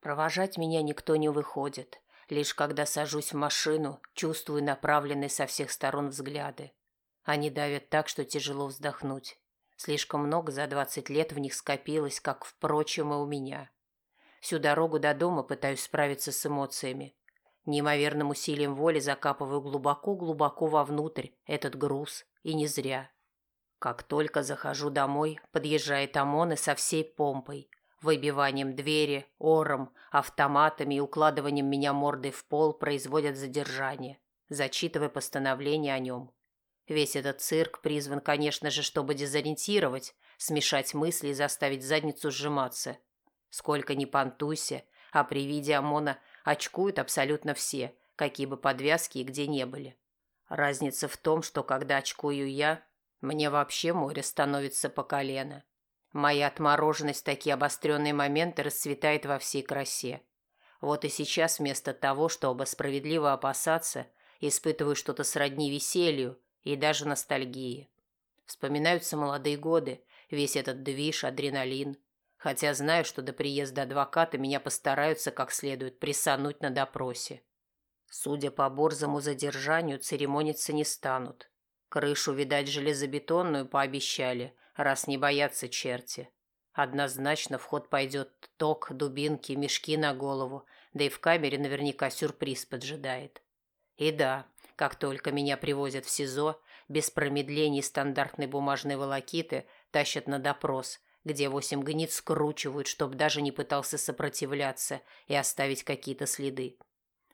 Провожать меня никто не выходит. Лишь когда сажусь в машину, чувствую направленные со всех сторон взгляды. Они давят так, что тяжело вздохнуть. Слишком много за двадцать лет в них скопилось, как, впрочем, и у меня. Всю дорогу до дома пытаюсь справиться с эмоциями. Неимоверным усилием воли закапываю глубоко-глубоко вовнутрь этот груз, и не зря. Как только захожу домой, подъезжает ОМОН и со всей помпой, выбиванием двери, ором, автоматами и укладыванием меня мордой в пол производят задержание, зачитывая постановление о нем. Весь этот цирк призван, конечно же, чтобы дезориентировать, смешать мысли и заставить задницу сжиматься. Сколько ни понтуйся, а при виде ОМОНа очкуют абсолютно все, какие бы подвязки и где не были. Разница в том, что когда очкую я, мне вообще море становится по колено. Моя отмороженность в такие обостренные моменты расцветает во всей красе. Вот и сейчас вместо того, чтобы справедливо опасаться, испытываю что-то сродни веселью и даже ностальгии. Вспоминаются молодые годы, весь этот движ, адреналин. Хотя знаю, что до приезда адвоката меня постараются как следует присануть на допросе. Судя по борзому задержанию, церемониться не станут. Крышу, видать, железобетонную пообещали, раз не боятся черти. Однозначно в ход пойдет ток, дубинки, мешки на голову, да и в камере наверняка сюрприз поджидает. И да, как только меня привозят в СИЗО, без промедлений стандартной бумажной волокиты тащат на допрос, где восемь гнид скручивают, чтоб даже не пытался сопротивляться и оставить какие-то следы.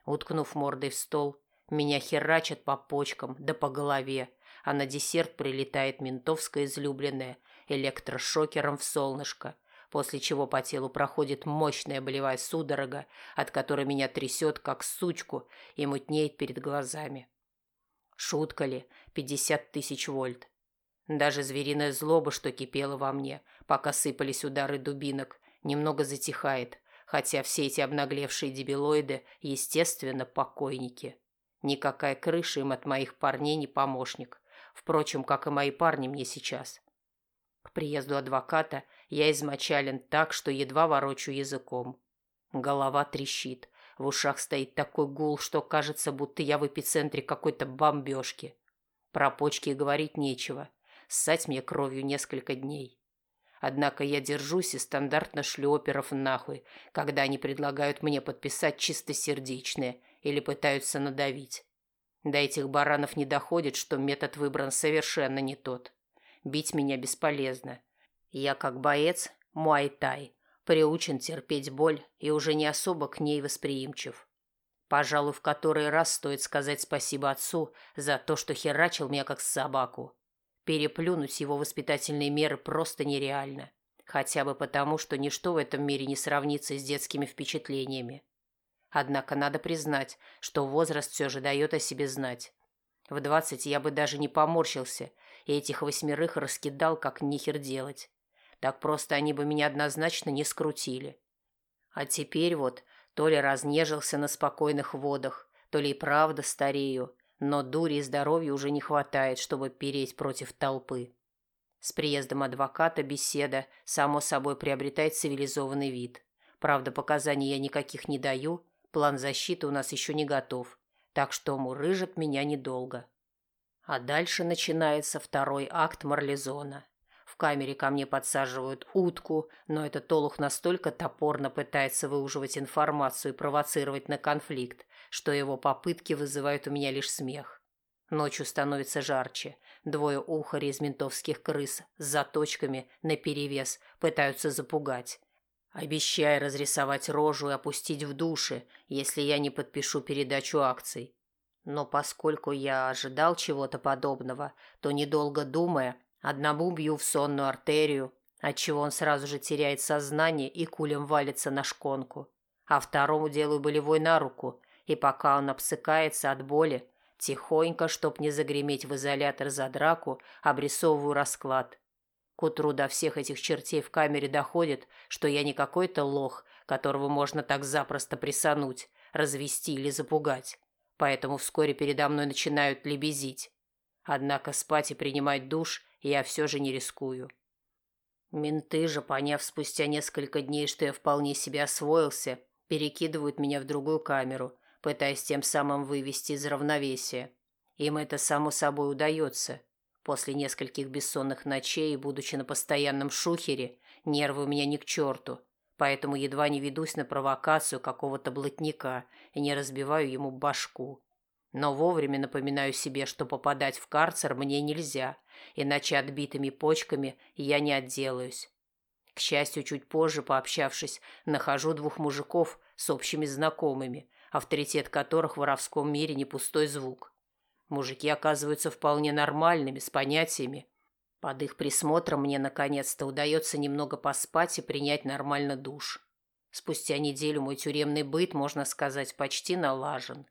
Уткнув мордой в стол, меня херачат по почкам да по голове, а на десерт прилетает ментовская излюбленная электрошокером в солнышко, после чего по телу проходит мощная болевая судорога, от которой меня трясет, как сучку, и мутнеет перед глазами. Шутка ли? Пятьдесят тысяч вольт. Даже звериная злоба, что кипела во мне, пока сыпались удары дубинок, немного затихает, хотя все эти обнаглевшие дебилоиды, естественно, покойники. Никакая крыша им от моих парней не помощник. Впрочем, как и мои парни мне сейчас. К приезду адвоката я измочален так, что едва ворочу языком. Голова трещит. В ушах стоит такой гул, что кажется, будто я в эпицентре какой-то бомбежки. Про почки говорить нечего. Ссать мне кровью несколько дней. Однако я держусь и стандартно шлю оперов нахуй, когда они предлагают мне подписать чистосердечное или пытаются надавить. До этих баранов не доходит, что метод выбран совершенно не тот. Бить меня бесполезно. Я, как боец, муай-тай, приучен терпеть боль и уже не особо к ней восприимчив. Пожалуй, в который раз стоит сказать спасибо отцу за то, что херачил меня как собаку. Переплюнуть его воспитательные меры просто нереально. Хотя бы потому, что ничто в этом мире не сравнится с детскими впечатлениями. Однако надо признать, что возраст все же дает о себе знать. В двадцать я бы даже не поморщился, и этих восьмерых раскидал, как нихер делать. Так просто они бы меня однозначно не скрутили. А теперь вот то ли разнежился на спокойных водах, то ли и правда старею, но дури и здоровья уже не хватает, чтобы переть против толпы. С приездом адвоката беседа, само собой, приобретает цивилизованный вид. Правда, показаний я никаких не даю, План защиты у нас еще не готов, так что мурыжат меня недолго. А дальше начинается второй акт Марлезона. В камере ко мне подсаживают утку, но этот олух настолько топорно пытается выуживать информацию и провоцировать на конфликт, что его попытки вызывают у меня лишь смех. Ночью становится жарче. Двое ухарей из ментовских крыс с заточками наперевес пытаются запугать обещая разрисовать рожу и опустить в душе, если я не подпишу передачу акций. Но поскольку я ожидал чего-то подобного, то, недолго думая, одному бью в сонную артерию, отчего он сразу же теряет сознание и кулем валится на шконку, а второму делаю болевой на руку, и пока он обсыкается от боли, тихонько, чтоб не загреметь в изолятор за драку, обрисовываю расклад. К утру до всех этих чертей в камере доходит, что я не какой-то лох, которого можно так запросто присануть, развести или запугать. Поэтому вскоре передо мной начинают лебезить. Однако спать и принимать душ я все же не рискую. Менты же, поняв спустя несколько дней, что я вполне себе освоился, Перекидывают меня в другую камеру, пытаясь тем самым вывести из равновесия. Им это само собой удается. После нескольких бессонных ночей, будучи на постоянном шухере, нервы у меня ни к черту, поэтому едва не ведусь на провокацию какого-то блатника и не разбиваю ему башку. Но вовремя напоминаю себе, что попадать в карцер мне нельзя, иначе отбитыми почками я не отделаюсь. К счастью, чуть позже, пообщавшись, нахожу двух мужиков с общими знакомыми, авторитет которых в воровском мире не пустой звук. Мужики оказываются вполне нормальными, с понятиями. Под их присмотром мне наконец-то удается немного поспать и принять нормально душ. Спустя неделю мой тюремный быт, можно сказать, почти налажен.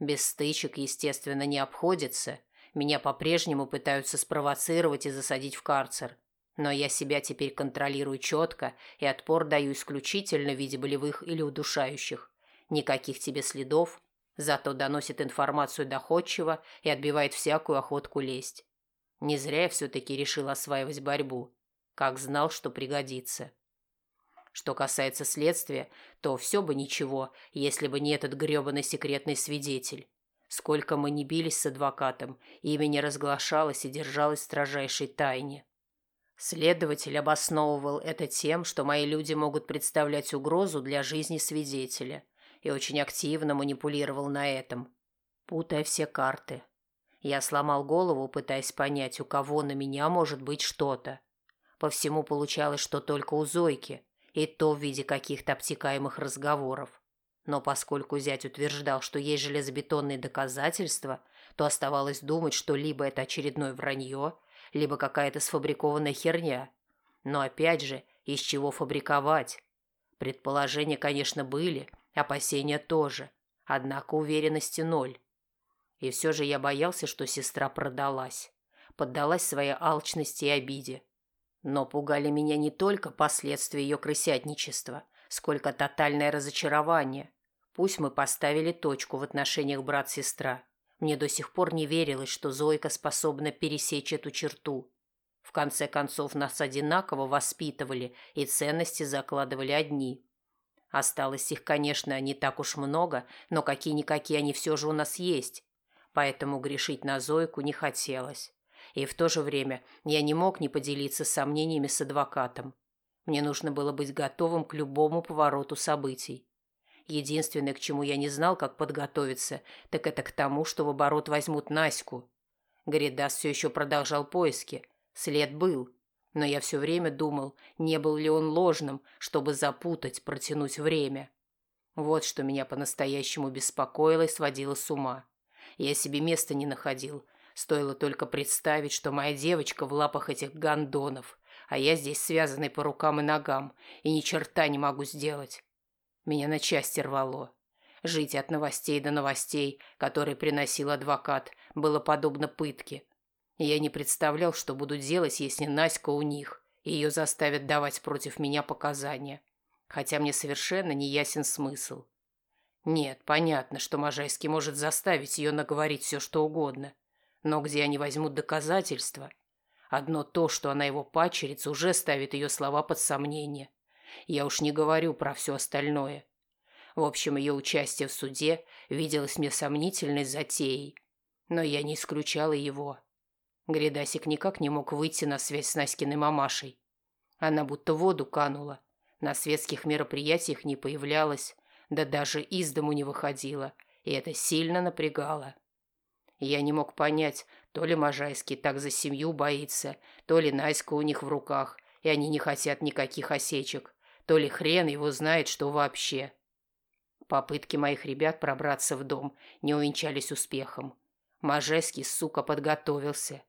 Без стычек, естественно, не обходится. Меня по-прежнему пытаются спровоцировать и засадить в карцер. Но я себя теперь контролирую четко и отпор даю исключительно в виде болевых или удушающих. Никаких тебе следов, зато доносит информацию доходчиво и отбивает всякую охотку лезть. Не зря я все-таки решил осваивать борьбу. Как знал, что пригодится. Что касается следствия, то все бы ничего, если бы не этот грёбаный секретный свидетель. Сколько мы не бились с адвокатом, имя не разглашалось и держалось в строжайшей тайне. Следователь обосновывал это тем, что мои люди могут представлять угрозу для жизни свидетеля, и очень активно манипулировал на этом, путая все карты. Я сломал голову, пытаясь понять, у кого на меня может быть что-то. По всему получалось, что только у Зойки, и то в виде каких-то обтекаемых разговоров. Но поскольку зять утверждал, что есть железобетонные доказательства, то оставалось думать, что либо это очередное вранье, либо какая-то сфабрикованная херня. Но опять же, из чего фабриковать? Предположения, конечно, были, опасения тоже, однако уверенности ноль. И все же я боялся, что сестра продалась, поддалась своей алчности и обиде. Но пугали меня не только последствия ее крысятничества, сколько тотальное разочарование. Пусть мы поставили точку в отношениях брат-сестра, мне до сих пор не верилось, что Зойка способна пересечь эту черту. В конце концов, нас одинаково воспитывали и ценности закладывали одни. Осталось их, конечно, не так уж много, но какие-никакие они все же у нас есть. Поэтому грешить на Зойку не хотелось. И в то же время я не мог не поделиться сомнениями с адвокатом. Мне нужно было быть готовым к любому повороту событий. Единственное, к чему я не знал, как подготовиться, так это к тому, что в оборот возьмут Наську. Гридас все еще продолжал поиски. След был. Но я все время думал, не был ли он ложным, чтобы запутать, протянуть время. Вот что меня по-настоящему беспокоило и сводило с ума. Я себе места не находил. Стоило только представить, что моя девочка в лапах этих гондонов, а я здесь связанный по рукам и ногам, и ни черта не могу сделать. Меня на части рвало. Жить от новостей до новостей, которые приносил адвокат, было подобно пытке. Я не представлял, что буду делать, если Наська у них, и ее заставят давать против меня показания. Хотя мне совершенно не ясен смысл. Нет, понятно, что Можайский может заставить ее наговорить все, что угодно. Но где они возьмут доказательства? Одно то, что она его пачерица, уже ставит ее слова под сомнение. Я уж не говорю про все остальное. В общем, ее участие в суде виделось мне сомнительной затеей. Но я не исключала его. Гридасик никак не мог выйти на связь с Наськиной мамашей. Она будто в воду канула. На светских мероприятиях не появлялась, да даже из дому не выходила, и это сильно напрягало. Я не мог понять, то ли Можайский так за семью боится, то ли Наська у них в руках, и они не хотят никаких осечек то ли хрен его знает, что вообще. Попытки моих ребят пробраться в дом не увенчались успехом. Можеский, сука, подготовился.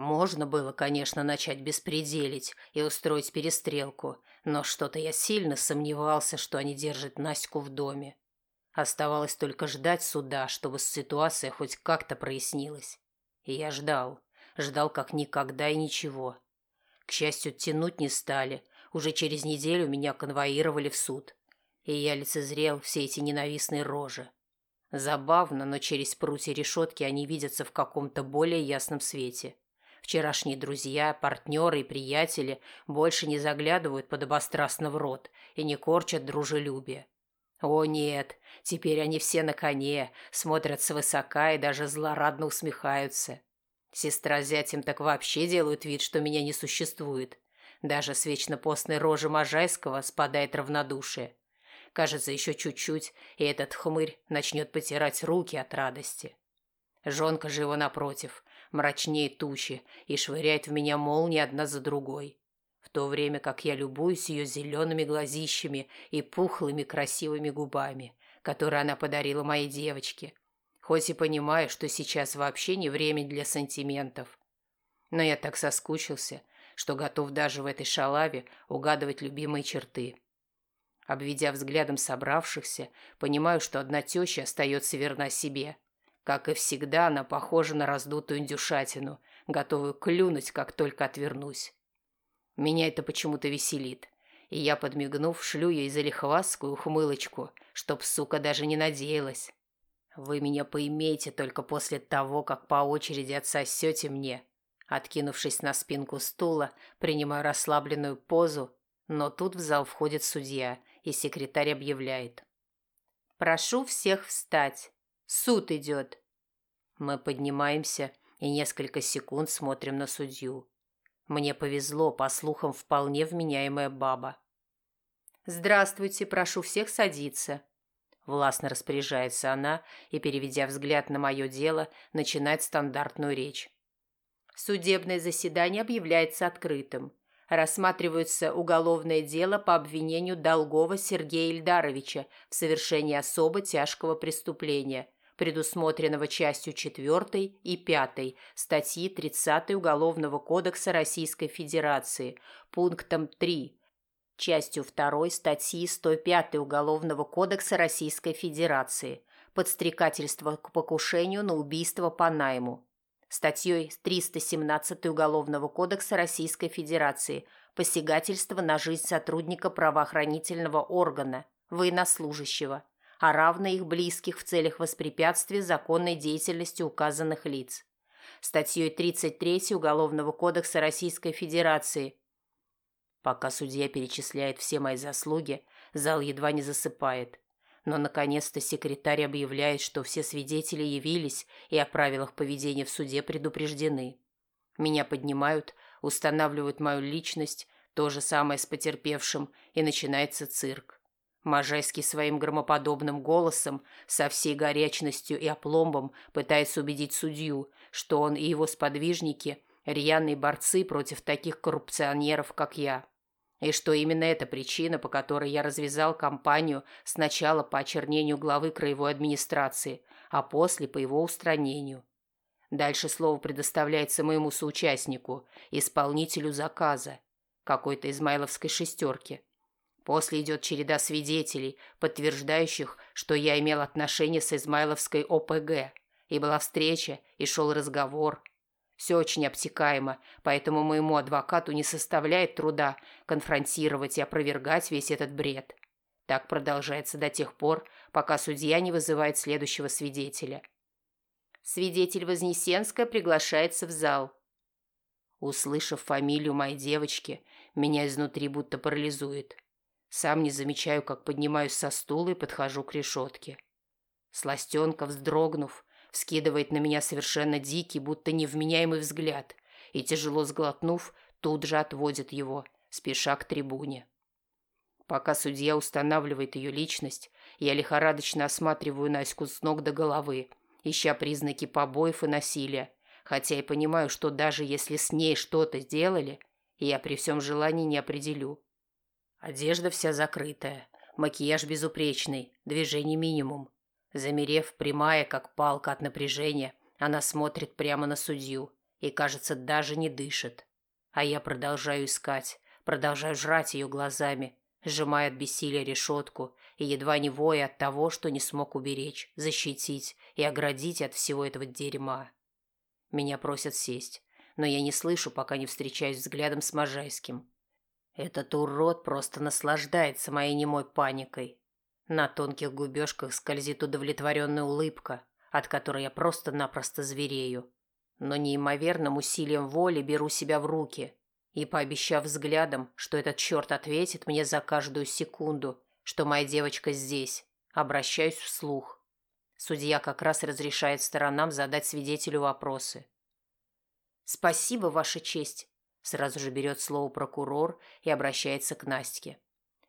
Можно было, конечно, начать беспределить и устроить перестрелку, но что-то я сильно сомневался, что они держат Наську в доме. Оставалось только ждать суда, чтобы ситуация хоть как-то прояснилась. И я ждал. Ждал как никогда и ничего. К счастью, тянуть не стали, уже через неделю меня конвоировали в суд, и я лицезрел все эти ненавистные рожи. Забавно, но через прутья решетки они видятся в каком-то более ясном свете. Вчерашние друзья, партнеры и приятели больше не заглядывают под обострастно в рот и не корчат дружелюбие. О нет, теперь они все на коне, смотрят свысока и даже злорадно усмехаются. Сестра зятем так вообще делают вид, что меня не существует. Даже с вечно постной рожи Можайского спадает равнодушие. Кажется, еще чуть-чуть, и этот хмырь начнет потирать руки от радости. Жонка же его напротив, мрачнее тучи, и швыряет в меня молнии одна за другой. В то время как я любуюсь ее зелеными глазищами и пухлыми красивыми губами, которые она подарила моей девочке. Хоть и понимаю, что сейчас вообще не время для сантиментов. Но я так соскучился, что готов даже в этой шалаве угадывать любимые черты. Обведя взглядом собравшихся, понимаю, что одна теща остается верна себе. Как и всегда, она похожа на раздутую индюшатину, готовую клюнуть, как только отвернусь. Меня это почему-то веселит, и я, подмигнув, шлю ей залихвастскую ухмылочку, чтоб сука даже не надеялась. Вы меня поимеете только после того, как по очереди отсосете мне. Откинувшись на спинку стула, принимаю расслабленную позу, но тут в зал входит судья – и секретарь объявляет. «Прошу всех встать. Суд идет». Мы поднимаемся и несколько секунд смотрим на судью. Мне повезло, по слухам, вполне вменяемая баба. «Здравствуйте, прошу всех садиться». Властно распоряжается она и, переведя взгляд на мое дело, начинает стандартную речь. Судебное заседание объявляется открытым рассматривается уголовное дело по обвинению Долгова Сергея Ильдаровича в совершении особо тяжкого преступления, предусмотренного частью 4 и 5 статьи 30 Уголовного кодекса Российской Федерации, пунктом 3, частью 2 статьи 105 Уголовного кодекса Российской Федерации, подстрекательство к покушению на убийство по найму, статьей 317 Уголовного кодекса Российской Федерации посягательство на жизнь сотрудника правоохранительного органа, военнослужащего, а равно их близких в целях воспрепятствия законной деятельности указанных лиц. Статьей 33 Уголовного кодекса Российской Федерации. Пока судья перечисляет все мои заслуги, зал едва не засыпает. Но, наконец-то, секретарь объявляет, что все свидетели явились и о правилах поведения в суде предупреждены. Меня поднимают, устанавливают мою личность, то же самое с потерпевшим, и начинается цирк. Можайский своим громоподобным голосом, со всей горячностью и опломбом пытается убедить судью, что он и его сподвижники – рьяные борцы против таких коррупционеров, как я и что именно это причина, по которой я развязал кампанию сначала по очернению главы краевой администрации, а после по его устранению. Дальше слово предоставляется моему соучастнику, исполнителю заказа, какой-то измайловской шестерки. После идет череда свидетелей, подтверждающих, что я имел отношение с измайловской ОПГ, и была встреча, и шел разговор, все очень обтекаемо, поэтому моему адвокату не составляет труда конфронтировать и опровергать весь этот бред. Так продолжается до тех пор, пока судья не вызывает следующего свидетеля. Свидетель Вознесенская приглашается в зал. Услышав фамилию моей девочки, меня изнутри будто парализует. Сам не замечаю, как поднимаюсь со стула и подхожу к решетке. Сластенка, вздрогнув, вскидывает на меня совершенно дикий, будто невменяемый взгляд и, тяжело сглотнув, тут же отводит его, спеша к трибуне. Пока судья устанавливает ее личность, я лихорадочно осматриваю Наську с ног до головы, ища признаки побоев и насилия, хотя и понимаю, что даже если с ней что-то сделали, я при всем желании не определю. Одежда вся закрытая, макияж безупречный, движений минимум. Замерев, прямая, как палка от напряжения, она смотрит прямо на судью и, кажется, даже не дышит. А я продолжаю искать, продолжаю жрать ее глазами, сжимая от бессилия решетку и едва не воя от того, что не смог уберечь, защитить и оградить от всего этого дерьма. Меня просят сесть, но я не слышу, пока не встречаюсь взглядом с Можайским. Этот урод просто наслаждается моей немой паникой, на тонких губежках скользит удовлетворенная улыбка, от которой я просто-напросто зверею. Но неимоверным усилием воли беру себя в руки и, пообещав взглядом, что этот черт ответит мне за каждую секунду, что моя девочка здесь, Обращаюсь вслух. Судья как раз разрешает сторонам задать свидетелю вопросы. «Спасибо, Ваша честь», – сразу же берет слово прокурор и обращается к Настке.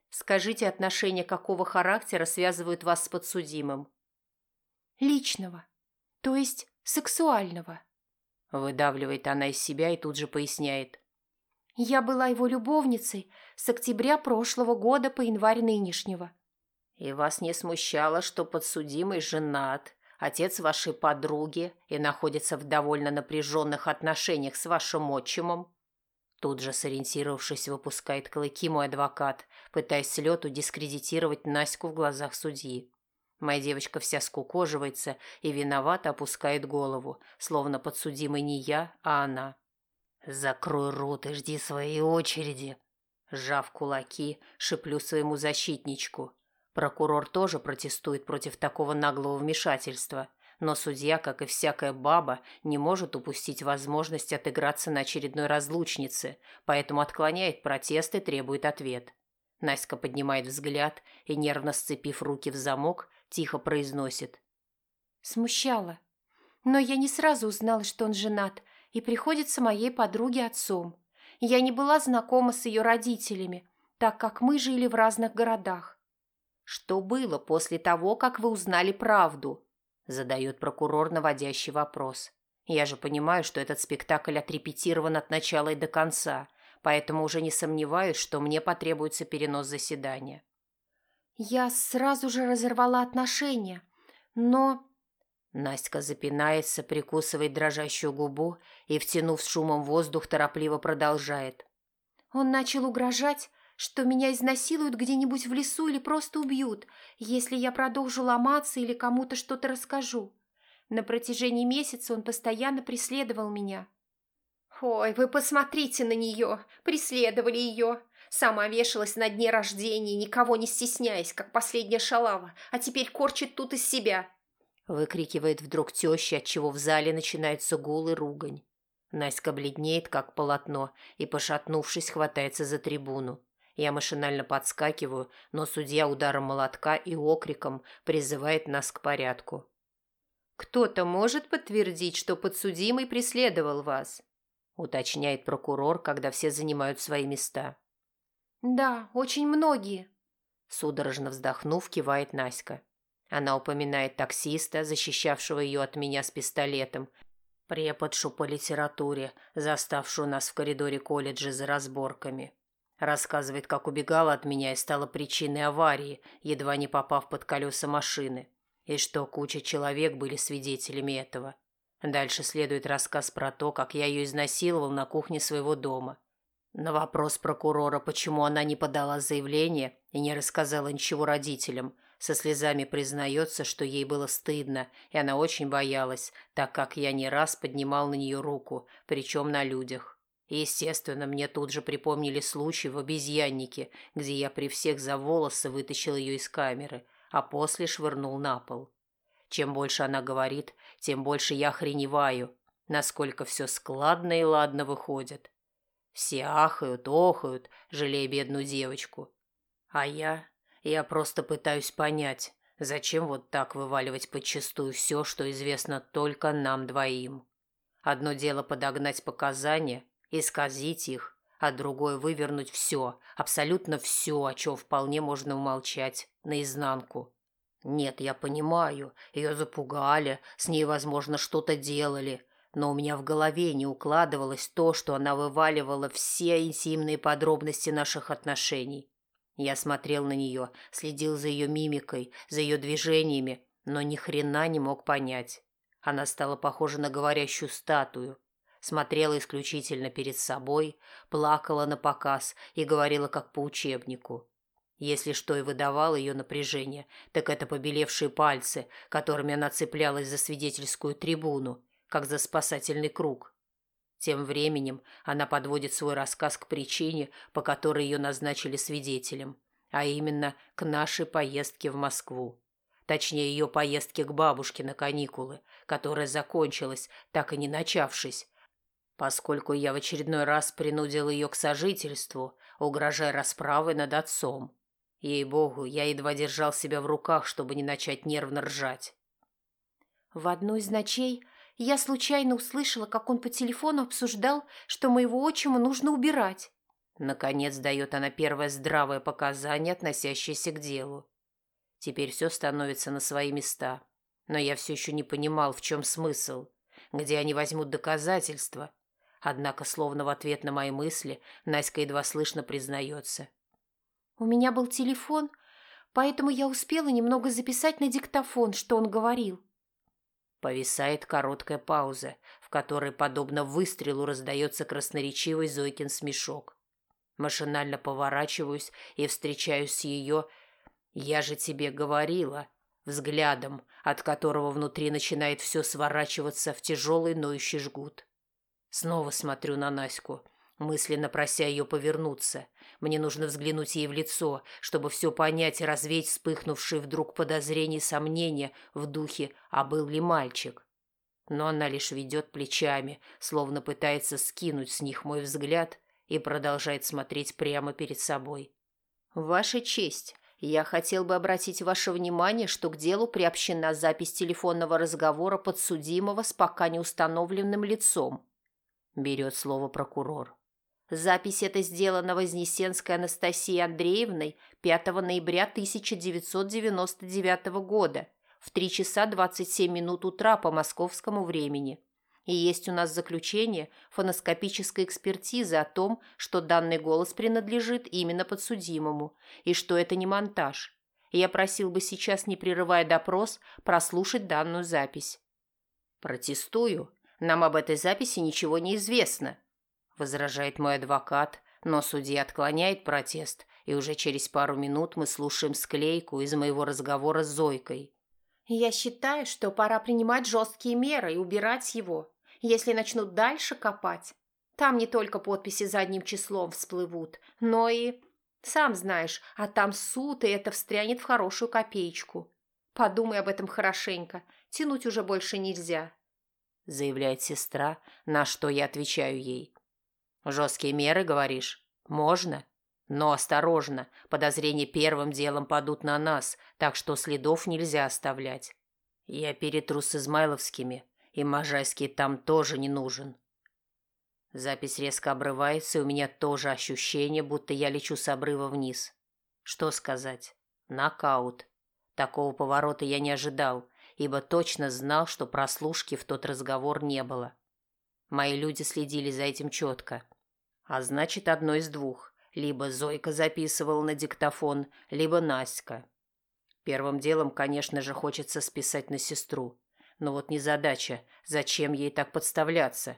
«Скажите, отношения какого характера связывают вас с подсудимым?» «Личного, то есть сексуального», – выдавливает она из себя и тут же поясняет. «Я была его любовницей с октября прошлого года по январь нынешнего». «И вас не смущало, что подсудимый женат, отец вашей подруги и находится в довольно напряженных отношениях с вашим отчимом?» Тут же, сориентировавшись, выпускает клыки мой адвокат, пытаясь с лету дискредитировать Наську в глазах судьи. Моя девочка вся скукоживается и виновато опускает голову, словно подсудимый не я, а она. «Закрой рот и жди своей очереди!» Сжав кулаки, шиплю своему защитничку. Прокурор тоже протестует против такого наглого вмешательства – но судья, как и всякая баба, не может упустить возможность отыграться на очередной разлучнице, поэтому отклоняет протест и требует ответ. Наська поднимает взгляд и, нервно сцепив руки в замок, тихо произносит. «Смущало. Но я не сразу узнала, что он женат, и приходится моей подруге отцом. Я не была знакома с ее родителями, так как мы жили в разных городах». «Что было после того, как вы узнали правду?» Задает прокурор наводящий вопрос. Я же понимаю, что этот спектакль отрепетирован от начала и до конца, поэтому уже не сомневаюсь, что мне потребуется перенос заседания. Я сразу же разорвала отношения, но... Настя запинается, прикусывает дрожащую губу и, втянув с шумом воздух, торопливо продолжает. Он начал угрожать, что меня изнасилуют где-нибудь в лесу или просто убьют, если я продолжу ломаться или кому-то что-то расскажу. На протяжении месяца он постоянно преследовал меня. «Ой, вы посмотрите на нее! Преследовали ее! Сама вешалась на дне рождения, никого не стесняясь, как последняя шалава, а теперь корчит тут из себя!» Выкрикивает вдруг теща, отчего в зале начинается гул и ругань. Наська бледнеет, как полотно, и, пошатнувшись, хватается за трибуну. Я машинально подскакиваю, но судья ударом молотка и окриком призывает нас к порядку. «Кто-то может подтвердить, что подсудимый преследовал вас?» уточняет прокурор, когда все занимают свои места. «Да, очень многие», судорожно вздохнув, кивает Наська. Она упоминает таксиста, защищавшего ее от меня с пистолетом, преподшу по литературе, заставшую нас в коридоре колледжа за разборками. Рассказывает, как убегала от меня и стала причиной аварии, едва не попав под колеса машины, и что куча человек были свидетелями этого. Дальше следует рассказ про то, как я ее изнасиловал на кухне своего дома. На вопрос прокурора, почему она не подала заявление и не рассказала ничего родителям, со слезами признается, что ей было стыдно, и она очень боялась, так как я не раз поднимал на нее руку, причем на людях. Естественно, мне тут же припомнили случай в обезьяннике, где я при всех за волосы вытащил ее из камеры, а после швырнул на пол. Чем больше она говорит, тем больше я охреневаю, насколько все складно и ладно выходит. Все ахают, охают, жалея бедную девочку. А я... я просто пытаюсь понять, зачем вот так вываливать подчистую все, что известно только нам двоим. Одно дело подогнать показания, исказить их, а другое вывернуть все, абсолютно все, о чем вполне можно умолчать, наизнанку. Нет, я понимаю, ее запугали, с ней, возможно, что-то делали, но у меня в голове не укладывалось то, что она вываливала все интимные подробности наших отношений. Я смотрел на нее, следил за ее мимикой, за ее движениями, но ни хрена не мог понять. Она стала похожа на говорящую статую, смотрела исключительно перед собой, плакала на показ и говорила как по учебнику. Если что и выдавало ее напряжение, так это побелевшие пальцы, которыми она цеплялась за свидетельскую трибуну, как за спасательный круг. Тем временем она подводит свой рассказ к причине, по которой ее назначили свидетелем, а именно к нашей поездке в Москву. Точнее, ее поездке к бабушке на каникулы, которая закончилась, так и не начавшись, поскольку я в очередной раз принудил ее к сожительству, угрожая расправой над отцом. Ей-богу, я едва держал себя в руках, чтобы не начать нервно ржать. В одну из ночей я случайно услышала, как он по телефону обсуждал, что моего отчима нужно убирать. Наконец дает она первое здравое показание, относящееся к делу. Теперь все становится на свои места. Но я все еще не понимал, в чем смысл, где они возьмут доказательства. Однако, словно в ответ на мои мысли, Наська едва слышно признается. У меня был телефон, поэтому я успела немного записать на диктофон, что он говорил. Повисает короткая пауза, в которой, подобно выстрелу, раздается красноречивый Зойкин смешок. Машинально поворачиваюсь и встречаюсь с ее «Я же тебе говорила», взглядом, от которого внутри начинает все сворачиваться в тяжелый ноющий жгут. Снова смотрю на Наську, мысленно прося ее повернуться. Мне нужно взглянуть ей в лицо, чтобы все понять и развеять вспыхнувшие вдруг подозрения и сомнения в духе «а был ли мальчик?». Но она лишь ведет плечами, словно пытается скинуть с них мой взгляд и продолжает смотреть прямо перед собой. «Ваша честь, я хотел бы обратить ваше внимание, что к делу приобщена запись телефонного разговора подсудимого с пока не установленным лицом», – берет слово прокурор. Запись эта сделана Вознесенской Анастасией Андреевной 5 ноября 1999 года в 3 часа 27 минут утра по московскому времени. И есть у нас заключение фоноскопической экспертизы о том, что данный голос принадлежит именно подсудимому, и что это не монтаж. Я просил бы сейчас, не прерывая допрос, прослушать данную запись. «Протестую. Нам об этой записи ничего не известно», возражает мой адвокат, но судья отклоняет протест, и уже через пару минут мы слушаем склейку из моего разговора с Зойкой. «Я считаю, что пора принимать жесткие меры и убирать его, если начнут дальше копать. Там не только подписи задним числом всплывут, но и... Сам знаешь, а там суд, и это встрянет в хорошую копеечку. Подумай об этом хорошенько, тянуть уже больше нельзя», заявляет сестра, на что я отвечаю ей. Жесткие меры, говоришь? Можно. Но осторожно, подозрения первым делом падут на нас, так что следов нельзя оставлять. Я перетру с Измайловскими, и Можайский там тоже не нужен. Запись резко обрывается, и у меня тоже ощущение, будто я лечу с обрыва вниз. Что сказать? Нокаут. Такого поворота я не ожидал, ибо точно знал, что прослушки в тот разговор не было. Мои люди следили за этим четко. А значит, одно из двух. Либо Зойка записывала на диктофон, либо Наська. Первым делом, конечно же, хочется списать на сестру. Но вот незадача, зачем ей так подставляться?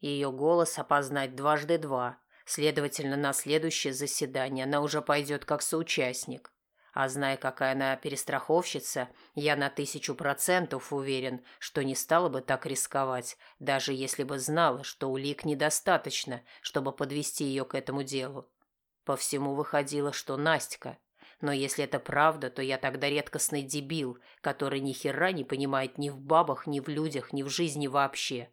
Ее голос опознать дважды два. Следовательно, на следующее заседание она уже пойдет как соучастник. А зная, какая она перестраховщица, я на тысячу процентов уверен, что не стала бы так рисковать, даже если бы знала, что улик недостаточно, чтобы подвести ее к этому делу. По всему выходило, что Настя. Но если это правда, то я тогда редкостный дебил, который ни хера не понимает ни в бабах, ни в людях, ни в жизни вообще.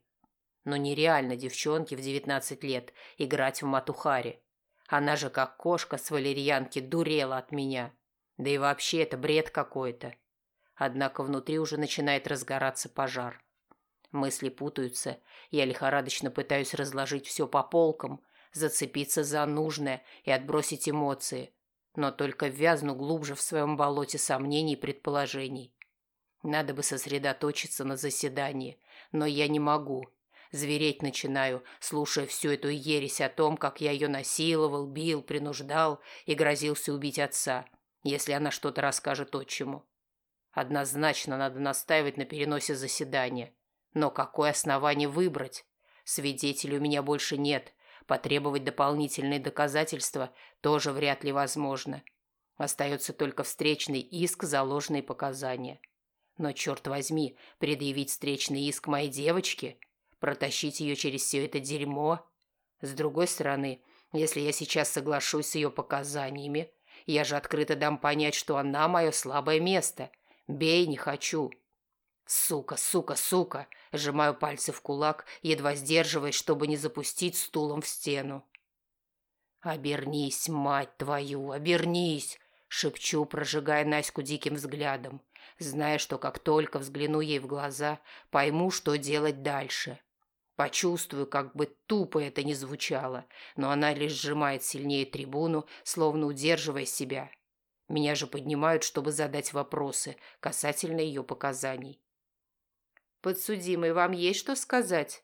Но нереально девчонке в девятнадцать лет играть в матухари. Она же как кошка с валерьянки дурела от меня. Да и вообще это бред какой-то. Однако внутри уже начинает разгораться пожар. Мысли путаются, я лихорадочно пытаюсь разложить все по полкам, зацепиться за нужное и отбросить эмоции, но только ввязну глубже в своем болоте сомнений и предположений. Надо бы сосредоточиться на заседании, но я не могу. Звереть начинаю, слушая всю эту ересь о том, как я ее насиловал, бил, принуждал и грозился убить отца – если она что-то расскажет отчиму. Однозначно надо настаивать на переносе заседания. Но какое основание выбрать? Свидетелей у меня больше нет. Потребовать дополнительные доказательства тоже вряд ли возможно. Остается только встречный иск за ложные показания. Но, черт возьми, предъявить встречный иск моей девочке? Протащить ее через все это дерьмо? С другой стороны, если я сейчас соглашусь с ее показаниями, я же открыто дам понять, что она мое слабое место. Бей не хочу. Сука, сука, сука. Сжимаю пальцы в кулак, едва сдерживаясь, чтобы не запустить стулом в стену. «Обернись, мать твою, обернись!» Шепчу, прожигая Наську диким взглядом, зная, что как только взгляну ей в глаза, пойму, что делать дальше. Почувствую, как бы тупо это ни звучало, но она лишь сжимает сильнее трибуну, словно удерживая себя. Меня же поднимают, чтобы задать вопросы касательно ее показаний. «Подсудимый, вам есть что сказать?»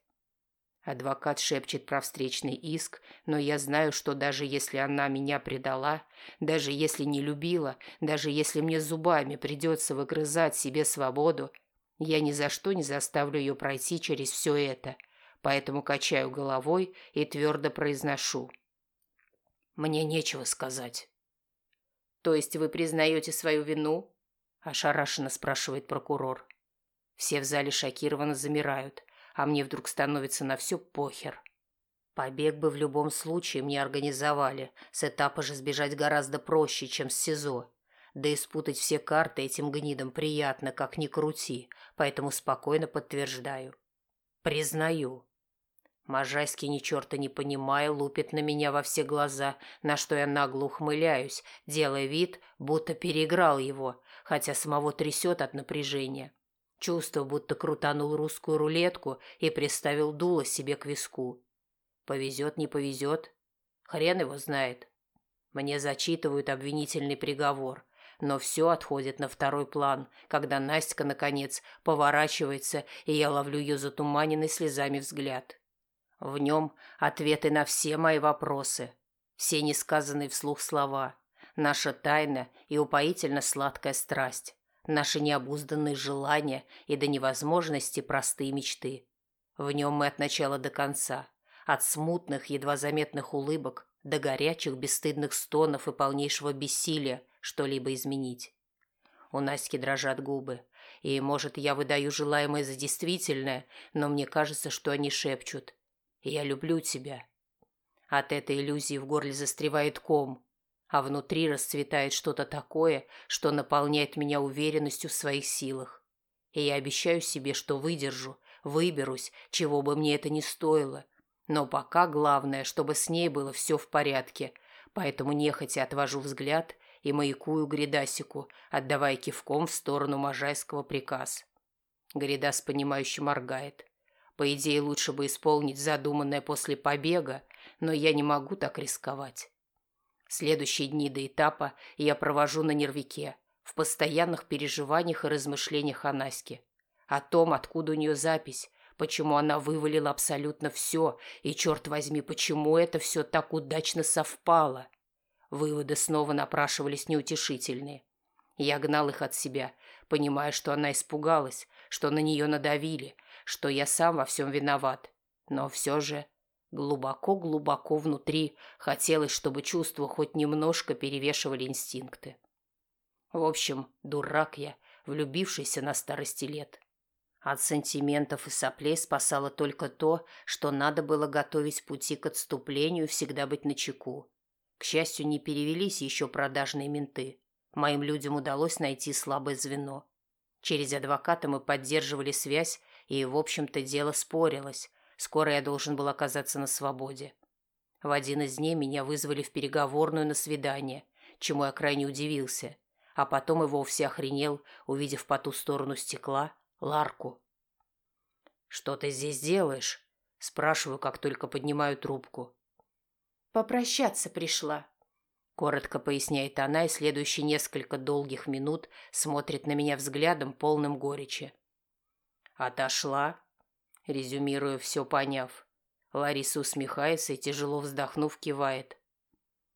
Адвокат шепчет про встречный иск, но я знаю, что даже если она меня предала, даже если не любила, даже если мне зубами придется выгрызать себе свободу, я ни за что не заставлю ее пройти через все это, поэтому качаю головой и твердо произношу. Мне нечего сказать. «То есть вы признаете свою вину?» – ошарашенно спрашивает прокурор. Все в зале шокированно замирают а мне вдруг становится на все похер. Побег бы в любом случае мне организовали, с этапа же сбежать гораздо проще, чем с СИЗО. Да и спутать все карты этим гнидам приятно, как ни крути, поэтому спокойно подтверждаю. Признаю. Можайский ни черта не понимая, лупит на меня во все глаза, на что я нагло ухмыляюсь, делая вид, будто переиграл его, хотя самого трясет от напряжения. Чувство, будто крутанул русскую рулетку и приставил дуло себе к виску. Повезет, не повезет. Хрен его знает. Мне зачитывают обвинительный приговор, но все отходит на второй план, когда Настя, наконец, поворачивается, и я ловлю ее затуманенный слезами взгляд. В нем ответы на все мои вопросы, все несказанные вслух слова, наша тайна и упоительно сладкая страсть наши необузданные желания и до невозможности простые мечты. В нем мы от начала до конца, от смутных, едва заметных улыбок до горячих, бесстыдных стонов и полнейшего бессилия что-либо изменить. У Наськи дрожат губы, и, может, я выдаю желаемое за действительное, но мне кажется, что они шепчут «Я люблю тебя». От этой иллюзии в горле застревает ком, а внутри расцветает что-то такое, что наполняет меня уверенностью в своих силах. И я обещаю себе, что выдержу, выберусь, чего бы мне это ни стоило. Но пока главное, чтобы с ней было все в порядке, поэтому нехотя отвожу взгляд и маякую Гридасику, отдавая кивком в сторону Можайского приказ. Гридас, понимающе моргает. По идее, лучше бы исполнить задуманное после побега, но я не могу так рисковать. Следующие дни до этапа я провожу на нервике, в постоянных переживаниях и размышлениях о Наське. О том, откуда у нее запись, почему она вывалила абсолютно все, и, черт возьми, почему это все так удачно совпало. Выводы снова напрашивались неутешительные. Я гнал их от себя, понимая, что она испугалась, что на нее надавили, что я сам во всем виноват. Но все же Глубоко-глубоко внутри хотелось, чтобы чувства хоть немножко перевешивали инстинкты. В общем, дурак я, влюбившийся на старости лет. От сантиментов и соплей спасало только то, что надо было готовить пути к отступлению всегда быть начеку. К счастью, не перевелись еще продажные менты. Моим людям удалось найти слабое звено. Через адвоката мы поддерживали связь, и, в общем-то, дело спорилось, Скоро я должен был оказаться на свободе. В один из дней меня вызвали в переговорную на свидание, чему я крайне удивился, а потом и вовсе охренел, увидев по ту сторону стекла Ларку. «Что ты здесь делаешь?» – спрашиваю, как только поднимаю трубку. «Попрощаться пришла», – коротко поясняет она и следующие несколько долгих минут смотрит на меня взглядом, полным горечи. «Отошла?» резюмирую, все поняв. Лариса усмехается и, тяжело вздохнув, кивает.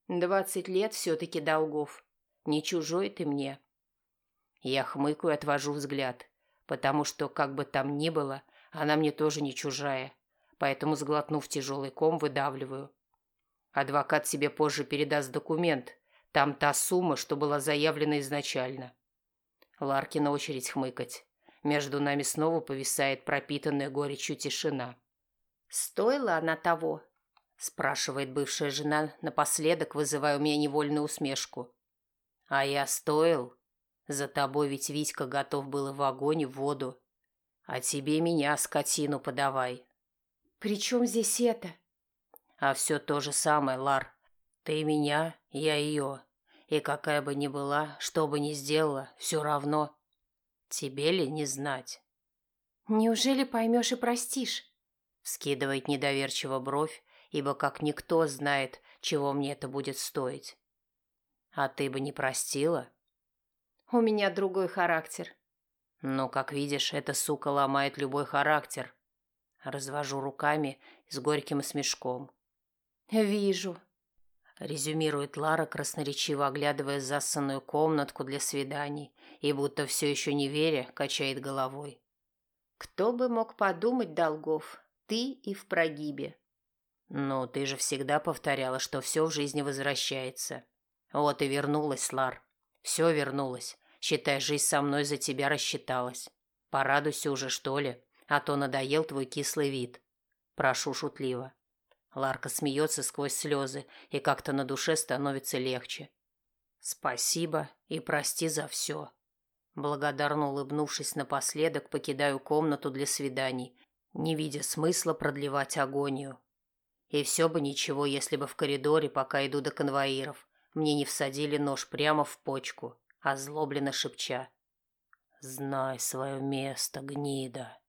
«Двадцать лет все-таки долгов. Не чужой ты мне». Я хмыкаю и отвожу взгляд, потому что, как бы там ни было, она мне тоже не чужая, поэтому, сглотнув тяжелый ком, выдавливаю. Адвокат себе позже передаст документ. Там та сумма, что была заявлена изначально. Ларкина очередь хмыкать. Между нами снова повисает пропитанная горечью тишина. «Стоила она того?» – спрашивает бывшая жена, напоследок вызывая у меня невольную усмешку. «А я стоил? За тобой ведь Витька готов был и в огонь, и в воду. А тебе меня, скотину, подавай». «При чем здесь это?» «А все то же самое, Лар. Ты меня, я ее. И какая бы ни была, что бы ни сделала, все равно. Тебе ли не знать? Неужели поймешь и простишь? Скидывает недоверчиво бровь, ибо как никто знает, чего мне это будет стоить. А ты бы не простила? У меня другой характер. Ну, как видишь, эта сука ломает любой характер. Развожу руками с горьким смешком. Вижу. Резюмирует Лара, красноречиво оглядывая засанную комнатку для свиданий и будто все еще не веря, качает головой. Кто бы мог подумать, Долгов, ты и в прогибе. Ну, ты же всегда повторяла, что все в жизни возвращается. Вот и вернулась, Лар. Все вернулось. Считай, жизнь со мной за тебя рассчиталась. Порадуйся уже, что ли, а то надоел твой кислый вид. Прошу шутливо. Ларка смеется сквозь слезы, и как-то на душе становится легче. Спасибо и прости за все. Благодарно улыбнувшись напоследок, покидаю комнату для свиданий, не видя смысла продлевать агонию. И все бы ничего, если бы в коридоре, пока иду до конвоиров, мне не всадили нож прямо в почку, озлобленно шепча. «Знай свое место, гнида!»